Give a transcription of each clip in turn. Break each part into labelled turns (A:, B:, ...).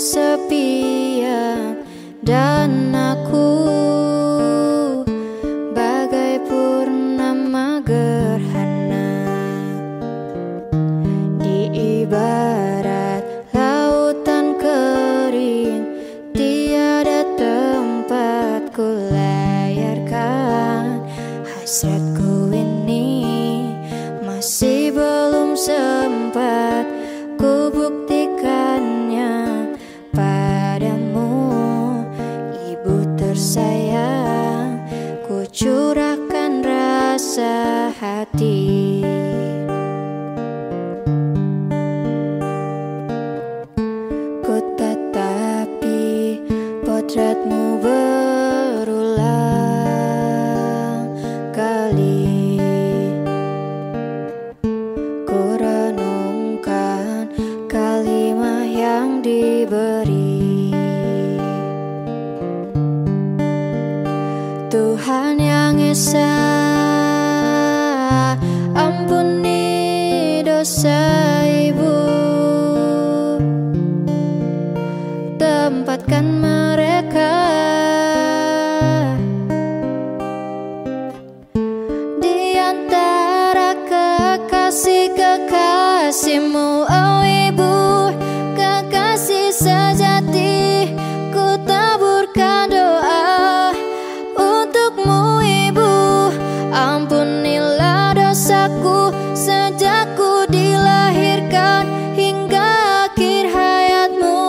A: kesepian dan aku bagai purnama gerhana di ibadah ibu tersayang ku curahkan rasa hati. Ku tetapi potretmu diberi yang Esa. Ampuni dosa ibu. Tempatkan mereka. Di antara kekasih-kekasihmu Oh Sejak ku dilahirkan Hingga akhir hayatmu.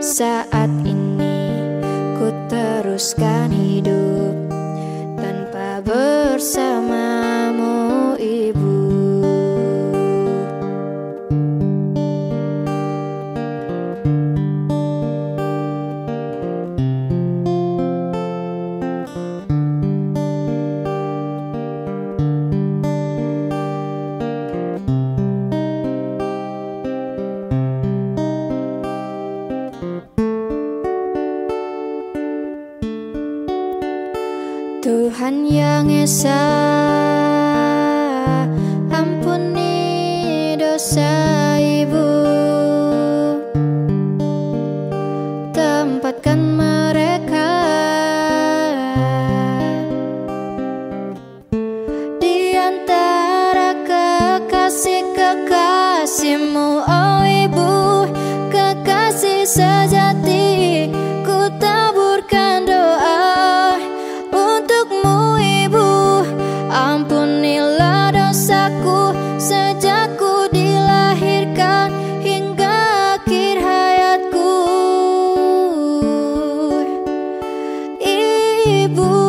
A: Saat ini Ku teruskan hidup Tanpa bersamamu ibu Tuhan yang Esa Ampuni dosa ibu. Tempatkan mereka Di antara kekasih-kekasihmu beau.